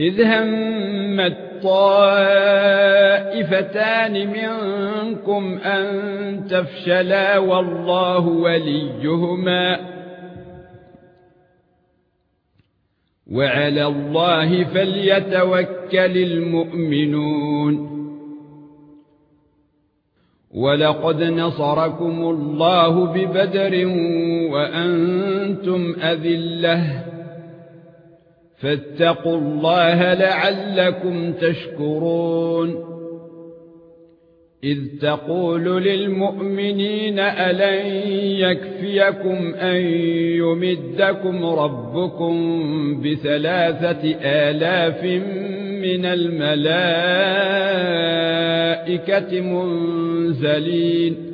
إذ همت طائفتان منكم أن تفشلا والله وليهما وعلى الله فليتوكل المؤمنون ولقد نصركم الله ببدر وأنتم أذلة فاتقوا الله لعلكم تشكرون. إذ تقول للمؤمنين ألن يكفيكم أن يمدكم ربكم بثلاثة آلاف من الملائكة منزلين.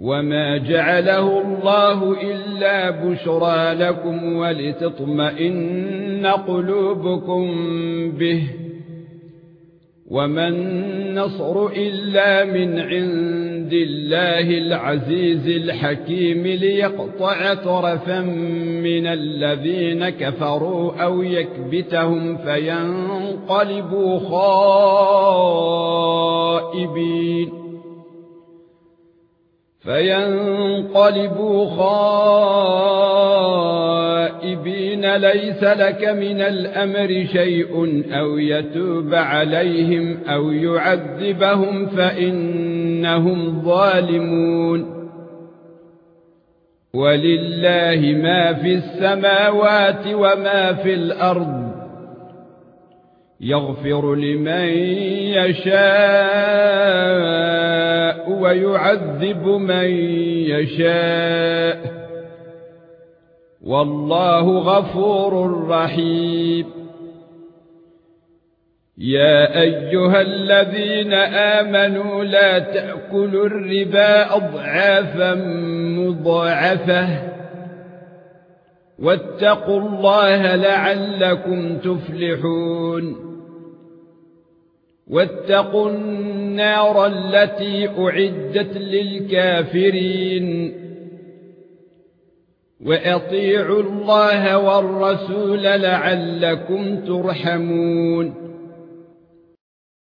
وما جعله الله إلا بشرى لكم ولتطمئن قلوبكم به وما النصر الا من عند الله العزيز الحكيم ليقطع طرفا من الذين كفروا أو يكبتهم فينقلبوا خائبين فينقلبوا خائبين ليس لك من الامر شيء أو يتوب عليهم أو يعذبهم فانهم ظالمون ولله ما في السماوات وما في الأرض يغفر لمن يشاء ويعذب من يشاء. والله غفور رحيم. يا أيها الذين آمنوا لا تأكلوا الربا أضعافا مضاعفة. واتقوا الله لعلكم تفلحون. واتقوا النار التي أعدت للكافرين. وأطيعوا الله والرسول لعلكم ترحمون.